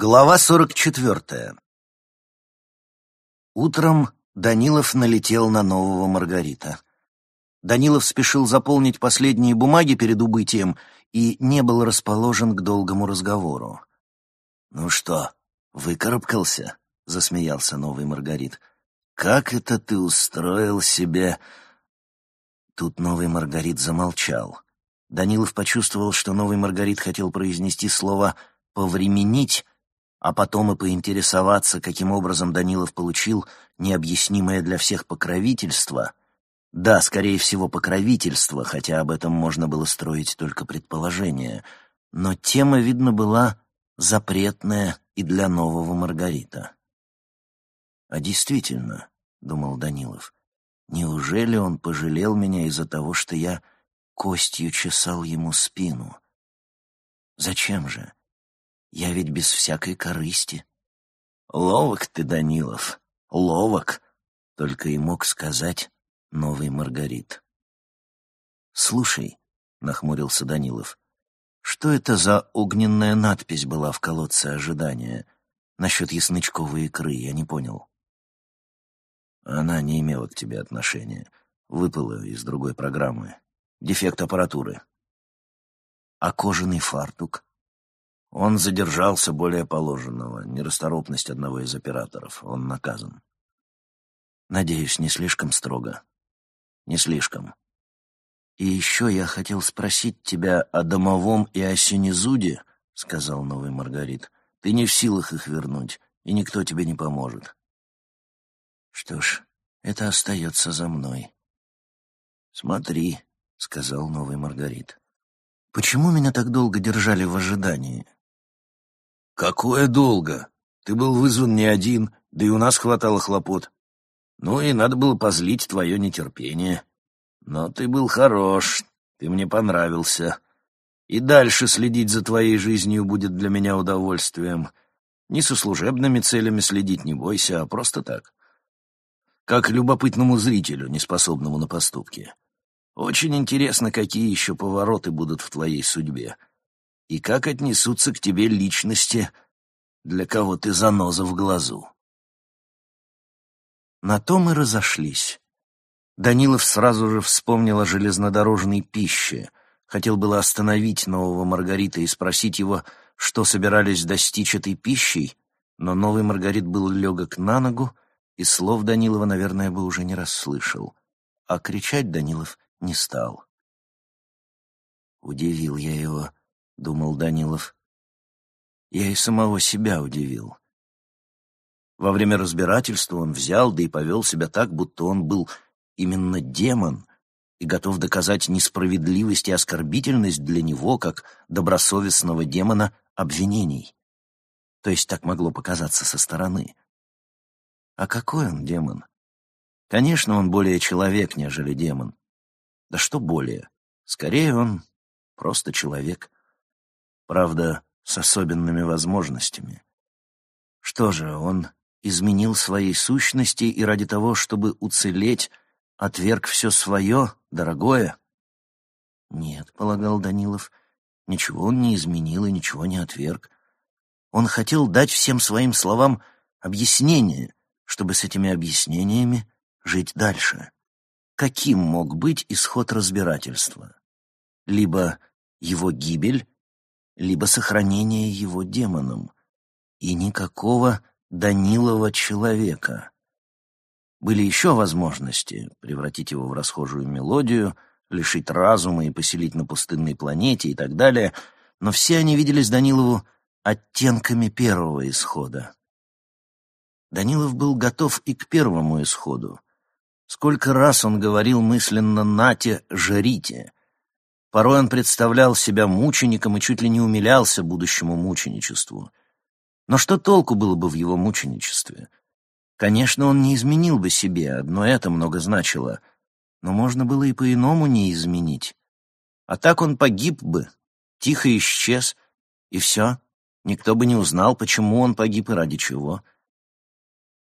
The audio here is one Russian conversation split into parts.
Глава сорок четвертая. Утром Данилов налетел на нового Маргарита. Данилов спешил заполнить последние бумаги перед убытием и не был расположен к долгому разговору. «Ну что, выкарабкался?» — засмеялся новый Маргарит. «Как это ты устроил себе...» Тут новый Маргарит замолчал. Данилов почувствовал, что новый Маргарит хотел произнести слово «повременить», а потом и поинтересоваться, каким образом Данилов получил необъяснимое для всех покровительство. Да, скорее всего, покровительство, хотя об этом можно было строить только предположение. Но тема, видно, была запретная и для нового Маргарита. «А действительно», — думал Данилов, — «неужели он пожалел меня из-за того, что я костью чесал ему спину? Зачем же?» Я ведь без всякой корысти. Ловок ты, Данилов, ловок, только и мог сказать новый Маргарит. Слушай, нахмурился Данилов, что это за огненная надпись была в колодце ожидания? Насчет яснычковой икры, я не понял. Она не имела к тебе отношения. Выпала из другой программы. Дефект аппаратуры. А кожаный фартук? Он задержался более положенного. Нерасторопность одного из операторов. Он наказан. Надеюсь, не слишком строго. Не слишком. И еще я хотел спросить тебя о домовом и о синезуде, сказал новый Маргарит. Ты не в силах их вернуть, и никто тебе не поможет. Что ж, это остается за мной. Смотри, сказал новый Маргарит. Почему меня так долго держали в ожидании? «Какое долго? Ты был вызван не один, да и у нас хватало хлопот. Ну и надо было позлить твое нетерпение. Но ты был хорош, ты мне понравился. И дальше следить за твоей жизнью будет для меня удовольствием. Не со служебными целями следить не бойся, а просто так. Как любопытному зрителю, неспособному на поступки. Очень интересно, какие еще повороты будут в твоей судьбе и как отнесутся к тебе личности, для кого ты заноза в глазу. На то мы разошлись. Данилов сразу же вспомнил о железнодорожной пище, хотел было остановить нового Маргарита и спросить его, что собирались достичь этой пищей, но новый Маргарит был легок на ногу, и слов Данилова, наверное, бы уже не расслышал, а кричать Данилов не стал. Удивил я его — думал Данилов. Я и самого себя удивил. Во время разбирательства он взял, да и повел себя так, будто он был именно демон и готов доказать несправедливость и оскорбительность для него, как добросовестного демона, обвинений. То есть так могло показаться со стороны. А какой он демон? Конечно, он более человек, нежели демон. Да что более? Скорее, он просто человек правда, с особенными возможностями. Что же, он изменил своей сущности и ради того, чтобы уцелеть, отверг все свое, дорогое? Нет, полагал Данилов, ничего он не изменил и ничего не отверг. Он хотел дать всем своим словам объяснение, чтобы с этими объяснениями жить дальше. Каким мог быть исход разбирательства? Либо его гибель, либо сохранение его демоном, и никакого Данилова человека. Были еще возможности превратить его в расхожую мелодию, лишить разума и поселить на пустынной планете и так далее, но все они виделись Данилову оттенками первого исхода. Данилов был готов и к первому исходу. Сколько раз он говорил мысленно «нате, жрите», Порой он представлял себя мучеником и чуть ли не умилялся будущему мученичеству. Но что толку было бы в его мученичестве? Конечно, он не изменил бы себе, одно это много значило, но можно было и по-иному не изменить. А так он погиб бы, тихо исчез, и все, никто бы не узнал, почему он погиб и ради чего.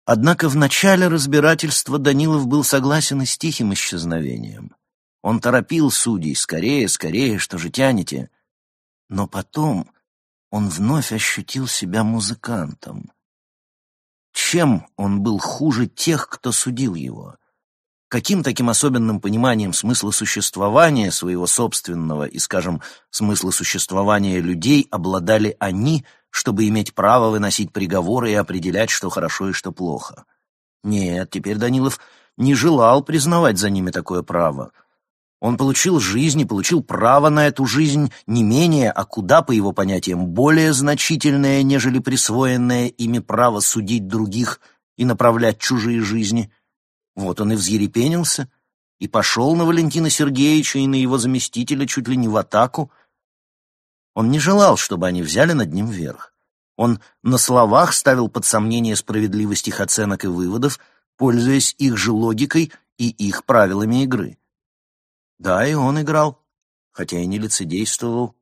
Однако в начале разбирательства Данилов был согласен и с тихим исчезновением. Он торопил судей, скорее, скорее, что же тянете? Но потом он вновь ощутил себя музыкантом. Чем он был хуже тех, кто судил его? Каким таким особенным пониманием смысла существования своего собственного и, скажем, смысла существования людей обладали они, чтобы иметь право выносить приговоры и определять, что хорошо и что плохо? Нет, теперь Данилов не желал признавать за ними такое право. Он получил жизнь и получил право на эту жизнь не менее, а куда, по его понятиям, более значительное, нежели присвоенное ими право судить других и направлять чужие жизни. Вот он и взъерепенился, и пошел на Валентина Сергеевича и на его заместителя чуть ли не в атаку. Он не желал, чтобы они взяли над ним верх. Он на словах ставил под сомнение справедливость их оценок и выводов, пользуясь их же логикой и их правилами игры. Да, и он играл, хотя и не лицедействовал.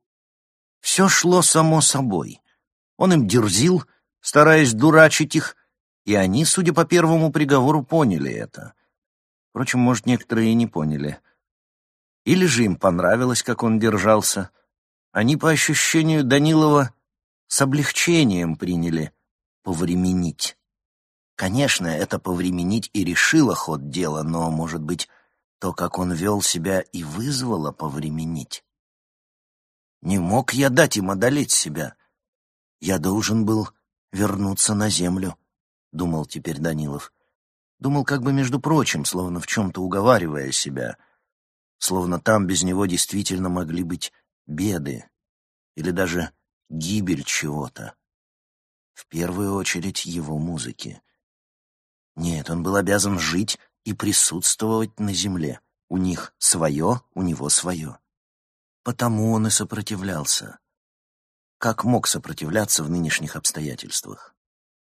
Все шло само собой. Он им дерзил, стараясь дурачить их, и они, судя по первому приговору, поняли это. Впрочем, может, некоторые и не поняли. Или же им понравилось, как он держался. Они, по ощущению Данилова, с облегчением приняли повременить. Конечно, это повременить и решило ход дела, но, может быть, то, как он вел себя, и вызвало повременить. Не мог я дать им одолеть себя. Я должен был вернуться на землю, — думал теперь Данилов. Думал как бы между прочим, словно в чем-то уговаривая себя, словно там без него действительно могли быть беды или даже гибель чего-то. В первую очередь его музыки. Нет, он был обязан жить и присутствовать на земле. У них свое, у него свое. Потому он и сопротивлялся. Как мог сопротивляться в нынешних обстоятельствах?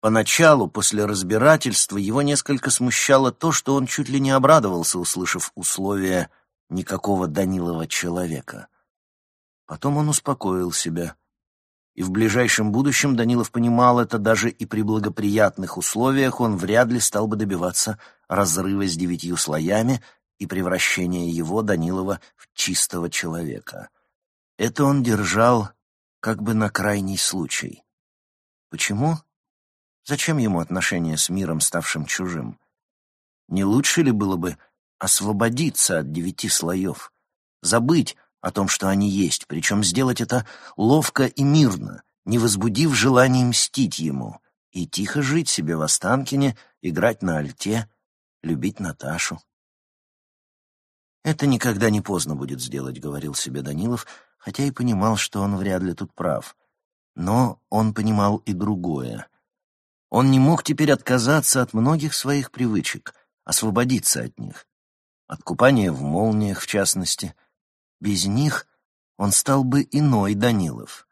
Поначалу, после разбирательства, его несколько смущало то, что он чуть ли не обрадовался, услышав условия «никакого Данилова человека». Потом он успокоил себя. И в ближайшем будущем Данилов понимал это даже и при благоприятных условиях он вряд ли стал бы добиваться разрыва с девятью слоями и превращения его, Данилова, в чистого человека. Это он держал как бы на крайний случай. Почему? Зачем ему отношения с миром, ставшим чужим? Не лучше ли было бы освободиться от девяти слоев, забыть о том, что они есть, причем сделать это ловко и мирно, не возбудив желания мстить ему, и тихо жить себе в Останкине, играть на альте, любить Наташу. «Это никогда не поздно будет сделать», — говорил себе Данилов, хотя и понимал, что он вряд ли тут прав. Но он понимал и другое. Он не мог теперь отказаться от многих своих привычек, освободиться от них. От купания в молниях, в частности. Без них он стал бы иной Данилов.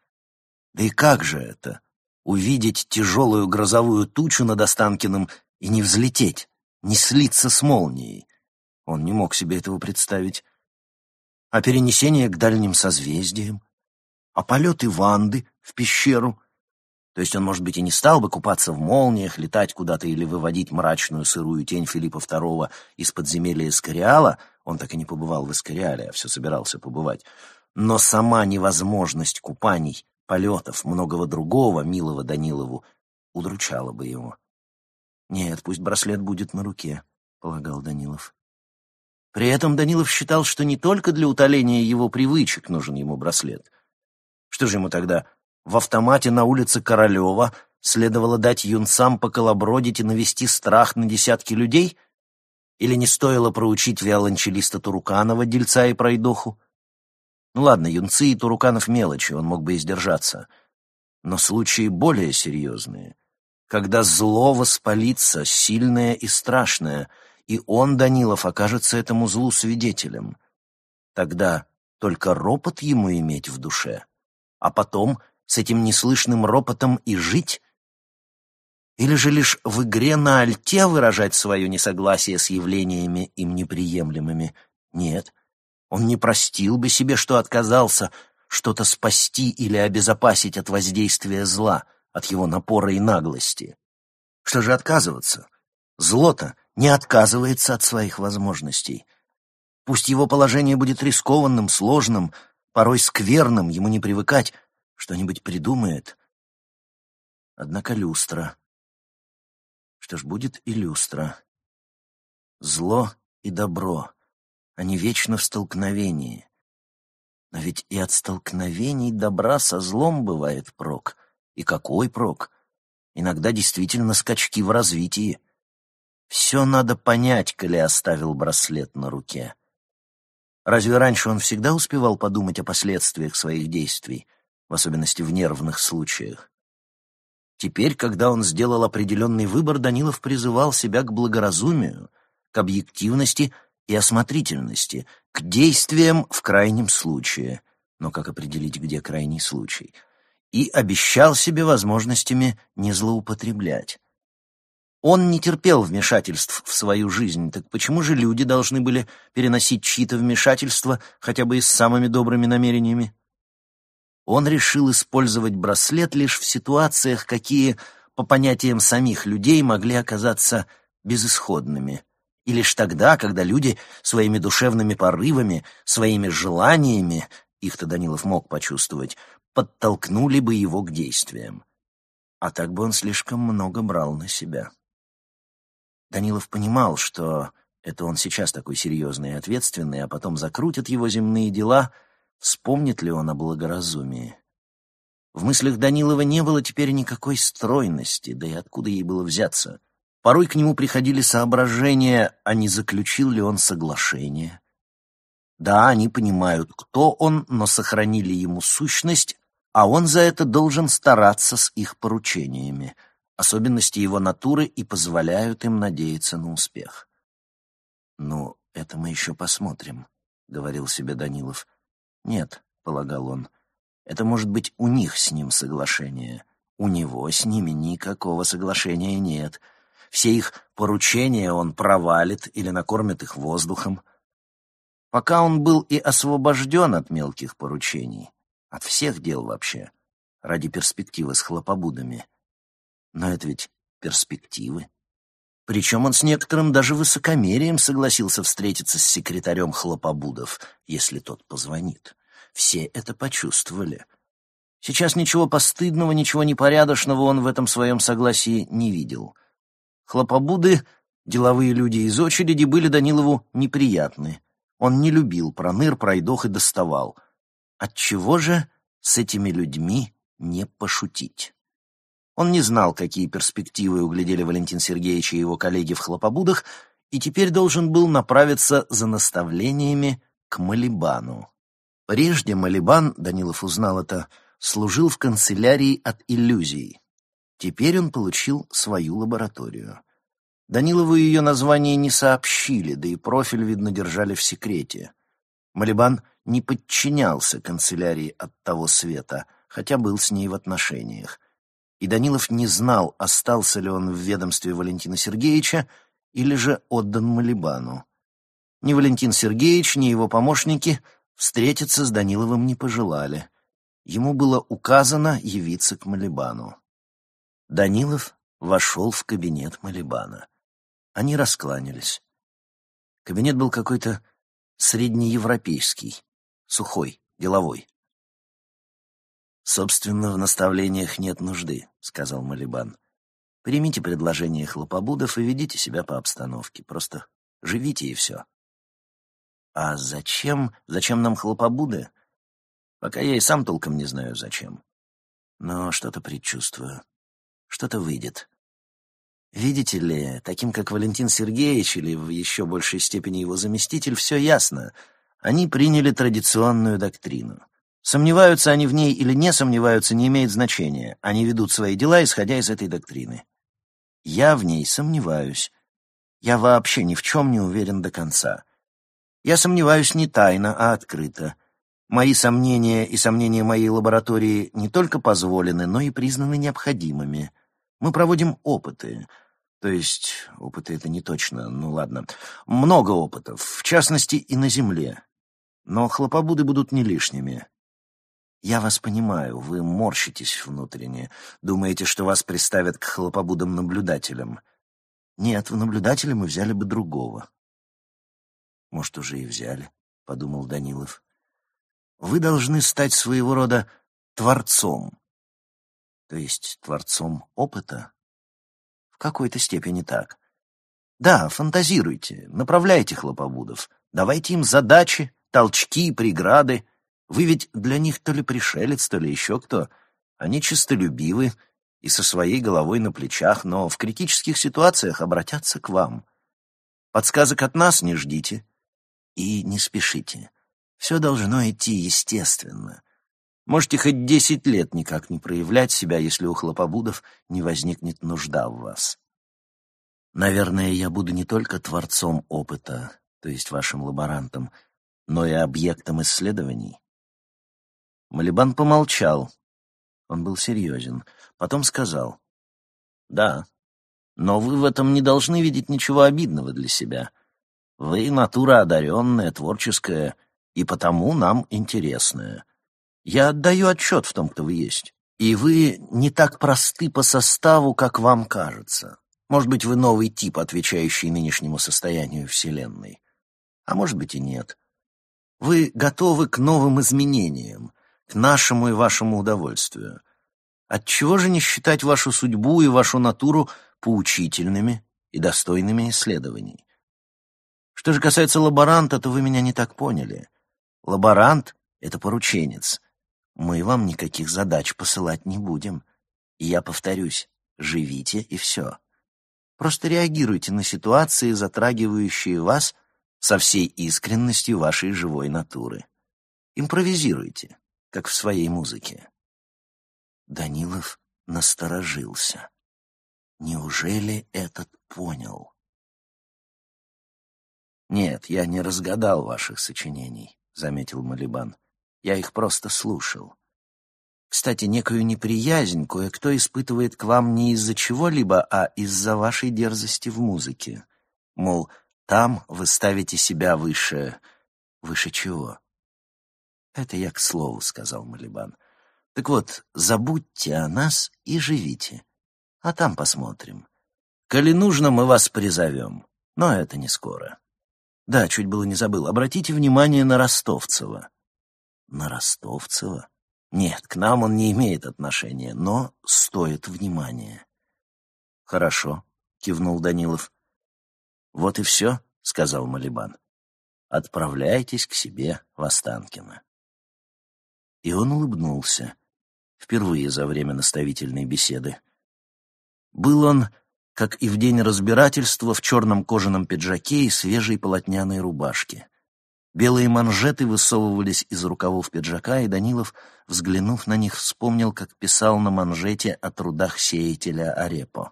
Да и как же это — увидеть тяжелую грозовую тучу над Останкиным и не взлететь? не слиться с молнией. Он не мог себе этого представить. А перенесение к дальним созвездиям? А полеты Ванды в пещеру? То есть он, может быть, и не стал бы купаться в молниях, летать куда-то или выводить мрачную сырую тень Филиппа II из подземелья Эскориала, он так и не побывал в Эскориале, а все собирался побывать. Но сама невозможность купаний, полетов, многого другого, милого Данилову, удручала бы его. «Нет, пусть браслет будет на руке», — полагал Данилов. При этом Данилов считал, что не только для утоления его привычек нужен ему браслет. Что же ему тогда, в автомате на улице Королева следовало дать юнцам поколобродить и навести страх на десятки людей? Или не стоило проучить виолончелиста Туруканова, дельца и пройдоху? Ну ладно, юнцы и Туруканов мелочи, он мог бы и сдержаться. Но случаи более серьезные — когда зло воспалится, сильное и страшное, и он, Данилов, окажется этому злу свидетелем. Тогда только ропот ему иметь в душе, а потом с этим неслышным ропотом и жить? Или же лишь в игре на альте выражать свое несогласие с явлениями им неприемлемыми? Нет, он не простил бы себе, что отказался что-то спасти или обезопасить от воздействия зла — от его напора и наглости. Что же отказываться? Злото не отказывается от своих возможностей. Пусть его положение будет рискованным, сложным, порой скверным, ему не привыкать, что-нибудь придумает. Однако люстра. Что ж, будет и люстра. Зло и добро. Они вечно в столкновении. Но ведь и от столкновений добра со злом бывает прок. И какой прок? Иногда действительно скачки в развитии. Все надо понять, коли оставил браслет на руке. Разве раньше он всегда успевал подумать о последствиях своих действий, в особенности в нервных случаях? Теперь, когда он сделал определенный выбор, Данилов призывал себя к благоразумию, к объективности и осмотрительности, к действиям в крайнем случае. Но как определить, где крайний случай? И обещал себе возможностями не злоупотреблять. Он не терпел вмешательств в свою жизнь, так почему же люди должны были переносить чьи-то вмешательства хотя бы и с самыми добрыми намерениями? Он решил использовать браслет лишь в ситуациях, какие, по понятиям самих людей, могли оказаться безысходными. И лишь тогда, когда люди своими душевными порывами, своими желаниями, их-то Данилов мог почувствовать, подтолкнули бы его к действиям. А так бы он слишком много брал на себя. Данилов понимал, что это он сейчас такой серьезный и ответственный, а потом закрутят его земные дела, вспомнит ли он о благоразумии. В мыслях Данилова не было теперь никакой стройности, да и откуда ей было взяться. Порой к нему приходили соображения, а не заключил ли он соглашение. Да, они понимают, кто он, но сохранили ему сущность, а он за это должен стараться с их поручениями — Особенности его натуры и позволяют им надеяться на успех. «Ну, это мы еще посмотрим», — говорил себе Данилов. «Нет», — полагал он, — «это может быть у них с ним соглашение. У него с ними никакого соглашения нет. Все их поручения он провалит или накормит их воздухом. Пока он был и освобожден от мелких поручений, от всех дел вообще, ради перспективы с хлопобудами, но это ведь перспективы. Причем он с некоторым даже высокомерием согласился встретиться с секретарем Хлопобудов, если тот позвонит. Все это почувствовали. Сейчас ничего постыдного, ничего непорядочного он в этом своем согласии не видел. Хлопобуды, деловые люди из очереди, были Данилову неприятны. Он не любил проныр, пройдох и доставал. Отчего же с этими людьми не пошутить? Он не знал, какие перспективы углядели Валентин Сергеевич и его коллеги в хлопобудах, и теперь должен был направиться за наставлениями к Малибану. Прежде Малибан, Данилов узнал это, служил в канцелярии от иллюзий. Теперь он получил свою лабораторию. Данилову ее название не сообщили, да и профиль, видно, держали в секрете. Малибан не подчинялся канцелярии от того света, хотя был с ней в отношениях и Данилов не знал, остался ли он в ведомстве Валентина Сергеевича или же отдан Малибану. Ни Валентин Сергеевич, ни его помощники встретиться с Даниловым не пожелали. Ему было указано явиться к Малибану. Данилов вошел в кабинет Малибана. Они раскланялись. Кабинет был какой-то среднеевропейский, сухой, деловой. «Собственно, в наставлениях нет нужды», — сказал Малибан. «Примите предложение хлопобудов и ведите себя по обстановке. Просто живите и все». «А зачем? Зачем нам хлопобуды?» «Пока я и сам толком не знаю, зачем. Но что-то предчувствую. Что-то выйдет». Видите ли, таким как Валентин Сергеевич или в еще большей степени его заместитель, все ясно. Они приняли традиционную доктрину — Сомневаются они в ней или не сомневаются, не имеет значения. Они ведут свои дела, исходя из этой доктрины. Я в ней сомневаюсь. Я вообще ни в чем не уверен до конца. Я сомневаюсь не тайно, а открыто. Мои сомнения и сомнения моей лаборатории не только позволены, но и признаны необходимыми. Мы проводим опыты. То есть, опыты это не точно, ну ладно. Много опытов, в частности и на Земле. Но хлопобуды будут не лишними. Я вас понимаю, вы морщитесь внутренне, думаете, что вас приставят к хлопобудам наблюдателям. Нет, в наблюдателя мы взяли бы другого. Может, уже и взяли, — подумал Данилов. Вы должны стать своего рода творцом. То есть творцом опыта? В какой-то степени так. Да, фантазируйте, направляйте хлопобудов, давайте им задачи, толчки, преграды. Вы ведь для них то ли пришелец, то ли еще кто. Они чистолюбивы и со своей головой на плечах, но в критических ситуациях обратятся к вам. Подсказок от нас не ждите и не спешите. Все должно идти естественно. Можете хоть десять лет никак не проявлять себя, если у хлопобудов не возникнет нужда в вас. Наверное, я буду не только творцом опыта, то есть вашим лаборантом, но и объектом исследований. Малибан помолчал. Он был серьезен. Потом сказал. «Да, но вы в этом не должны видеть ничего обидного для себя. Вы натура одаренная, творческая, и потому нам интересная. Я отдаю отчет в том, кто вы есть. И вы не так просты по составу, как вам кажется. Может быть, вы новый тип, отвечающий нынешнему состоянию Вселенной. А может быть и нет. Вы готовы к новым изменениям, к нашему и вашему удовольствию. Отчего же не считать вашу судьбу и вашу натуру поучительными и достойными исследований? Что же касается лаборанта, то вы меня не так поняли. Лаборант — это порученец. Мы вам никаких задач посылать не будем. И я повторюсь, живите и все. Просто реагируйте на ситуации, затрагивающие вас со всей искренностью вашей живой натуры. Импровизируйте, как в своей музыке. Данилов насторожился. Неужели этот понял? «Нет, я не разгадал ваших сочинений», — заметил Малибан. «Я их просто слушал. Кстати, некую неприязнь кое-кто испытывает к вам не из-за чего-либо, а из-за вашей дерзости в музыке. Мол, там вы ставите себя выше... выше чего?» «Это я к слову», — сказал Малибан. Так вот, забудьте о нас и живите. А там посмотрим. Коли нужно, мы вас призовем. Но это не скоро. Да, чуть было не забыл. Обратите внимание на Ростовцева. На Ростовцева? Нет, к нам он не имеет отношения, но стоит внимания. Хорошо, кивнул Данилов. Вот и все, сказал Малибан. Отправляйтесь к себе в Останкино. И он улыбнулся впервые за время наставительной беседы. Был он, как и в день разбирательства, в черном кожаном пиджаке и свежей полотняной рубашке. Белые манжеты высовывались из рукавов пиджака, и Данилов, взглянув на них, вспомнил, как писал на манжете о трудах сеятеля Арепо.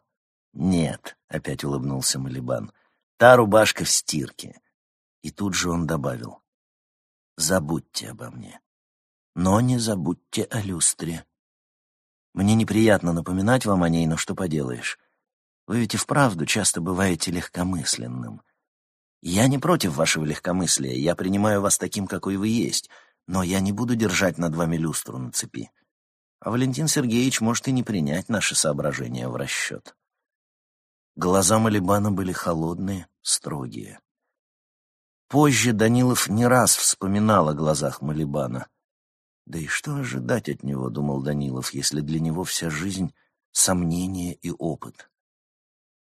«Нет», — опять улыбнулся Малибан, — «та рубашка в стирке». И тут же он добавил, «Забудьте обо мне, но не забудьте о люстре». Мне неприятно напоминать вам о ней, но что поделаешь. Вы ведь и вправду часто бываете легкомысленным. Я не против вашего легкомыслия, я принимаю вас таким, какой вы есть, но я не буду держать над вами люстру на цепи. А Валентин Сергеевич может и не принять наши соображения в расчет. Глаза Малибана были холодные, строгие. Позже Данилов не раз вспоминал о глазах Малибана. Да и что ожидать от него, думал Данилов, если для него вся жизнь — сомнение и опыт.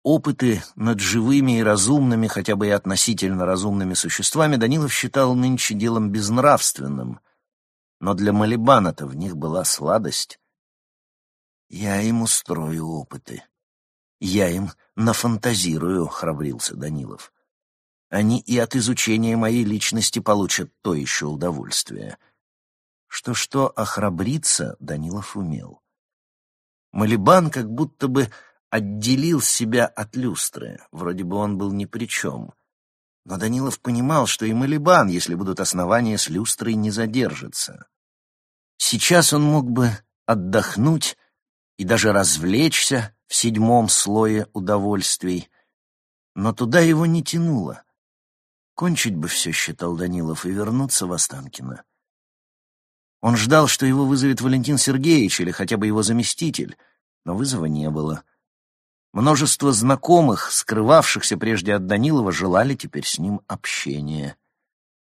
Опыты над живыми и разумными, хотя бы и относительно разумными существами, Данилов считал нынче делом безнравственным, но для Малибана-то в них была сладость. «Я им устрою опыты. Я им нафантазирую», — храбрился Данилов. «Они и от изучения моей личности получат то еще удовольствие». Что-что охрабриться Данилов умел. Малибан как будто бы отделил себя от люстры, вроде бы он был ни при чем. Но Данилов понимал, что и Малибан, если будут основания с люстрой, не задержится. Сейчас он мог бы отдохнуть и даже развлечься в седьмом слое удовольствий, но туда его не тянуло. Кончить бы все, считал Данилов, и вернуться в Останкино. Он ждал, что его вызовет Валентин Сергеевич или хотя бы его заместитель, но вызова не было. Множество знакомых, скрывавшихся прежде от Данилова, желали теперь с ним общения.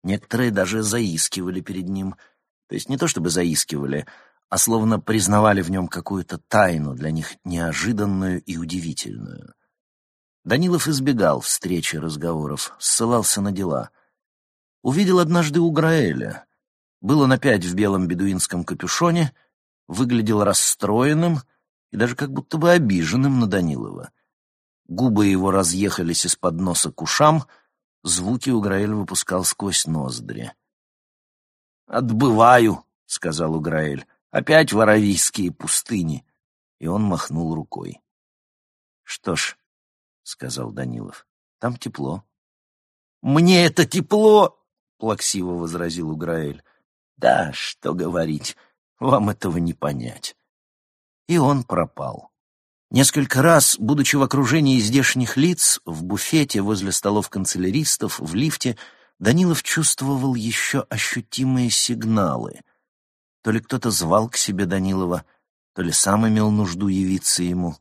Некоторые даже заискивали перед ним. То есть не то чтобы заискивали, а словно признавали в нем какую-то тайну, для них неожиданную и удивительную. Данилов избегал встречи разговоров, ссылался на дела. Увидел однажды у Граэля. Был он опять в белом бедуинском капюшоне, выглядел расстроенным и даже как будто бы обиженным на Данилова. Губы его разъехались из-под носа к ушам, звуки Уграэль выпускал сквозь ноздри. «Отбываю», — сказал Уграэль, — «опять воровийские пустыни». И он махнул рукой. «Что ж», — сказал Данилов, — «там тепло». «Мне это тепло!» — плаксиво возразил Уграэль. «Да, что говорить, вам этого не понять». И он пропал. Несколько раз, будучи в окружении здешних лиц, в буфете, возле столов канцеляристов, в лифте, Данилов чувствовал еще ощутимые сигналы. То ли кто-то звал к себе Данилова, то ли сам имел нужду явиться ему.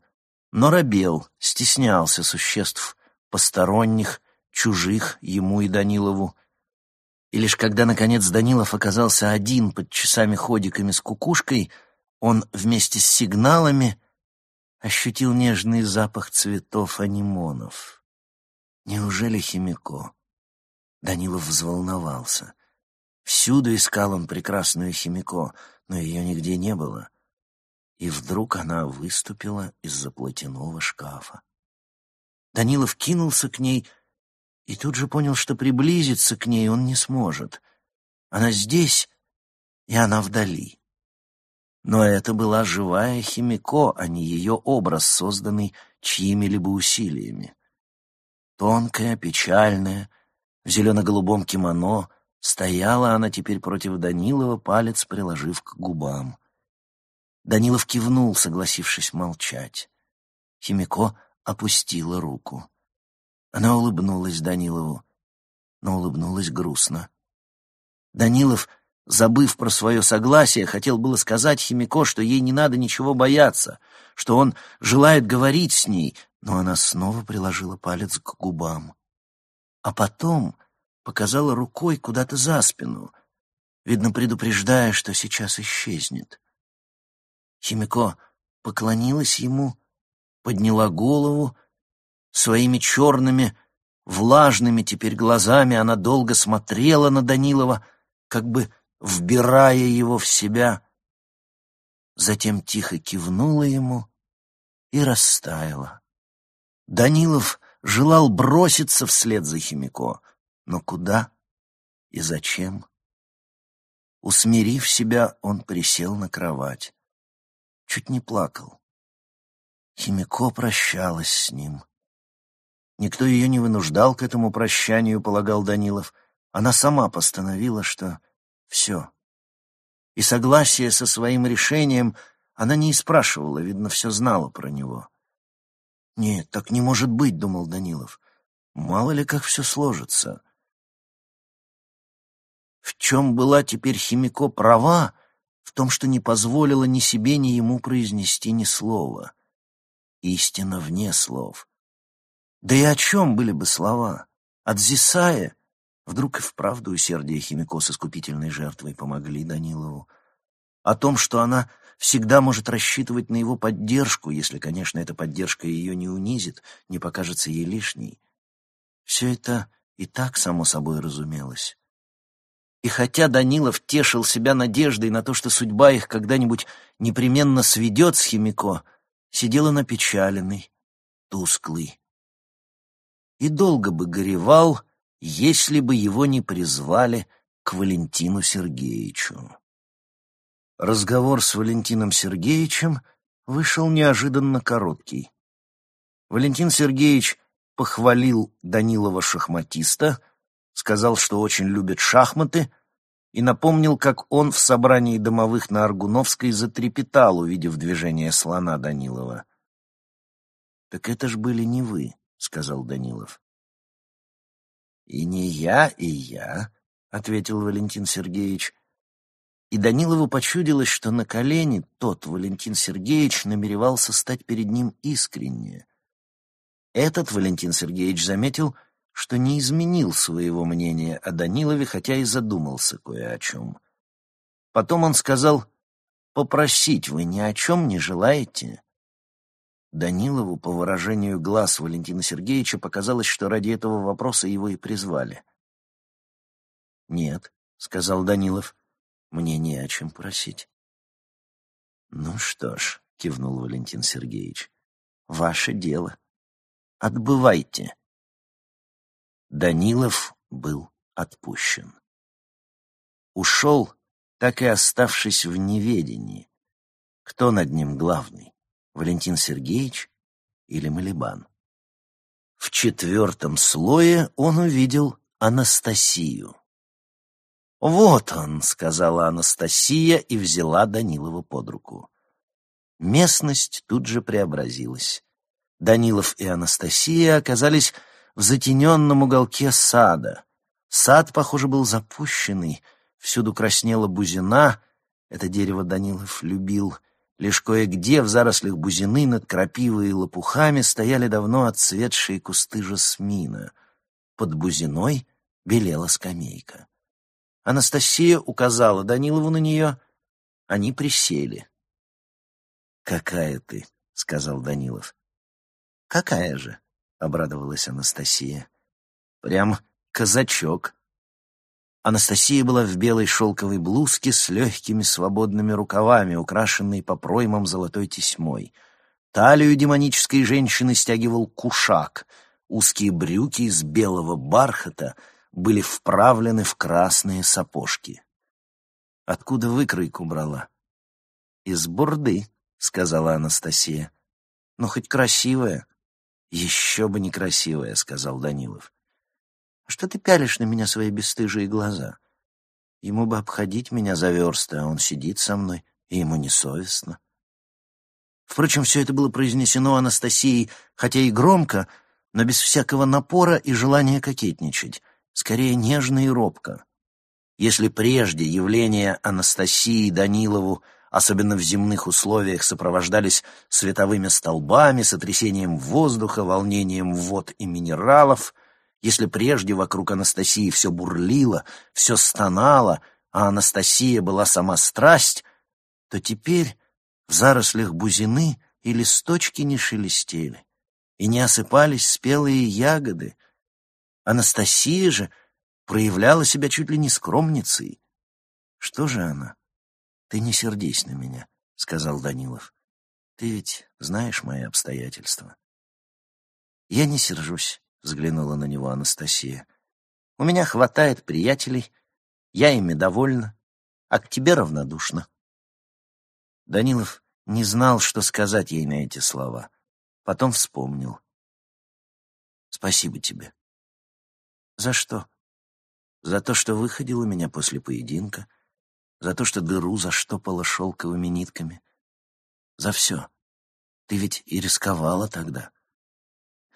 Но робел, стеснялся существ посторонних, чужих ему и Данилову. И лишь когда, наконец, Данилов оказался один под часами-ходиками с кукушкой, он вместе с сигналами ощутил нежный запах цветов анимонов. Неужели Химико? Данилов взволновался. Всюду искал он прекрасную Химико, но ее нигде не было. И вдруг она выступила из-за платяного шкафа. Данилов кинулся к ней и тут же понял, что приблизиться к ней он не сможет. Она здесь, и она вдали. Но это была живая Химико, а не ее образ, созданный чьими-либо усилиями. Тонкая, печальная, в зелено-голубом кимоно, стояла она теперь против Данилова, палец приложив к губам. Данилов кивнул, согласившись молчать. Химико опустила руку. Она улыбнулась Данилову, но улыбнулась грустно. Данилов Забыв про свое согласие, хотел было сказать Химико, что ей не надо ничего бояться, что он желает говорить с ней, но она снова приложила палец к губам. А потом показала рукой куда-то за спину, видно, предупреждая, что сейчас исчезнет. Химико поклонилась ему, подняла голову, своими черными, влажными теперь глазами она долго смотрела на Данилова, как бы вбирая его в себя, затем тихо кивнула ему и растаяла. Данилов желал броситься вслед за Химико, но куда и зачем? Усмирив себя, он присел на кровать. Чуть не плакал. Химико прощалась с ним. Никто ее не вынуждал к этому прощанию, полагал Данилов. Она сама постановила, что все. И согласие со своим решением она не спрашивала, видно, все знала про него. «Нет, так не может быть», — думал Данилов. «Мало ли, как все сложится». В чем была теперь Химико права? В том, что не позволила ни себе, ни ему произнести ни слова. Истина вне слов. Да и о чем были бы слова? От Зисая Вдруг и вправду усердие Химико с искупительной жертвой помогли Данилову. О том, что она всегда может рассчитывать на его поддержку, если, конечно, эта поддержка ее не унизит, не покажется ей лишней. Все это и так само собой разумелось. И хотя Данилов тешил себя надеждой на то, что судьба их когда-нибудь непременно сведет с Химико, сидела напечаленный, тусклый. И долго бы горевал, если бы его не призвали к Валентину Сергеевичу. Разговор с Валентином Сергеевичем вышел неожиданно короткий. Валентин Сергеевич похвалил Данилова шахматиста, сказал, что очень любит шахматы, и напомнил, как он в собрании домовых на Аргуновской затрепетал, увидев движение слона Данилова. «Так это ж были не вы», — сказал Данилов. «И не я, и я», — ответил Валентин Сергеевич. И Данилову почудилось, что на колени тот Валентин Сергеевич намеревался стать перед ним искренне. Этот Валентин Сергеевич заметил, что не изменил своего мнения о Данилове, хотя и задумался кое о чем. Потом он сказал, попросить вы ни о чем не желаете?» Данилову по выражению глаз Валентина Сергеевича показалось, что ради этого вопроса его и призвали. «Нет», — сказал Данилов, — «мне не о чем просить». «Ну что ж», — кивнул Валентин Сергеевич, — «ваше дело. Отбывайте». Данилов был отпущен. Ушел, так и оставшись в неведении. Кто над ним главный? Валентин Сергеевич или Малибан. В четвертом слое он увидел Анастасию. «Вот он», — сказала Анастасия и взяла Данилова под руку. Местность тут же преобразилась. Данилов и Анастасия оказались в затененном уголке сада. Сад, похоже, был запущенный, всюду краснела бузина, это дерево Данилов любил — Лишь кое-где в зарослях бузины над крапивой и лопухами стояли давно отцветшие кусты жасмина. Под бузиной белела скамейка. Анастасия указала Данилову на нее. Они присели. «Какая ты?» — сказал Данилов. «Какая же?» — обрадовалась Анастасия. «Прям казачок». Анастасия была в белой шелковой блузке с легкими свободными рукавами, украшенной по проймам золотой тесьмой. Талию демонической женщины стягивал кушак. Узкие брюки из белого бархата были вправлены в красные сапожки. «Откуда выкройку брала?» «Из бурды», — сказала Анастасия. «Ну, хоть красивая». «Еще бы не красивая», — сказал Данилов. Что ты пялишь на меня свои бесстыжие глаза? Ему бы обходить меня за версты, а он сидит со мной, и ему несовестно. Впрочем, все это было произнесено Анастасией, хотя и громко, но без всякого напора и желания кокетничать, скорее нежно и робко. Если прежде явления Анастасии Данилову, особенно в земных условиях, сопровождались световыми столбами, сотрясением воздуха, волнением вод и минералов, если прежде вокруг Анастасии все бурлило, все стонало, а Анастасия была сама страсть, то теперь в зарослях бузины и листочки не шелестели, и не осыпались спелые ягоды. Анастасия же проявляла себя чуть ли не скромницей. Что же она? Ты не сердись на меня, — сказал Данилов. Ты ведь знаешь мои обстоятельства. Я не сержусь взглянула на него Анастасия. У меня хватает приятелей, я ими довольна, а к тебе равнодушна. Данилов не знал, что сказать ей на эти слова. Потом вспомнил. Спасибо тебе. За что? За то, что выходил у меня после поединка, за то, что дыру заштопала шелковыми нитками. За все. Ты ведь и рисковала тогда.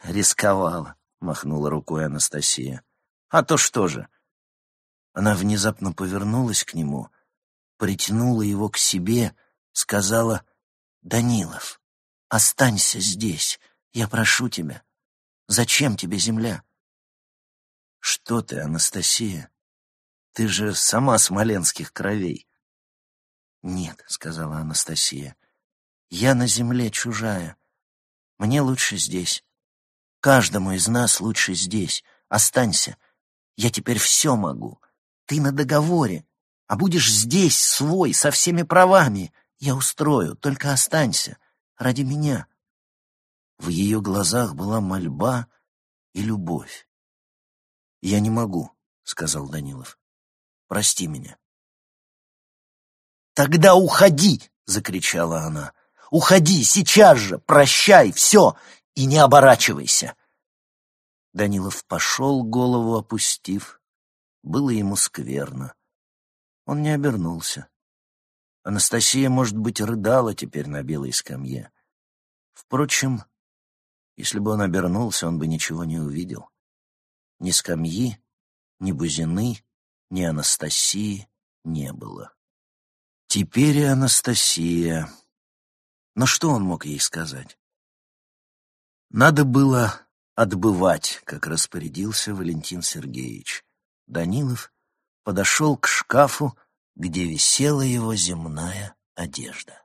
Рисковала. — махнула рукой Анастасия. «А то что же?» Она внезапно повернулась к нему, притянула его к себе, сказала «Данилов, останься здесь, я прошу тебя. Зачем тебе земля?» «Что ты, Анастасия? Ты же сама смоленских кровей». «Нет», — сказала Анастасия, — «я на земле чужая. Мне лучше здесь. Каждому из нас лучше здесь. Останься. Я теперь все могу. Ты на договоре. А будешь здесь, свой, со всеми правами. Я устрою, только останься. Ради меня. В ее глазах была мольба и любовь. «Я не могу», — сказал Данилов. «Прости меня». «Тогда уходи!» — закричала она. «Уходи сейчас же! Прощай! Все! И не оборачивайся. Данилов пошел, голову опустив. Было ему скверно. Он не обернулся. Анастасия, может быть, рыдала теперь на белой скамье. Впрочем, если бы он обернулся, он бы ничего не увидел. Ни скамьи, ни бузины, ни Анастасии не было. Теперь и Анастасия. Но что он мог ей сказать? Надо было отбывать, как распорядился Валентин Сергеевич. Данилов подошел к шкафу, где висела его земная одежда.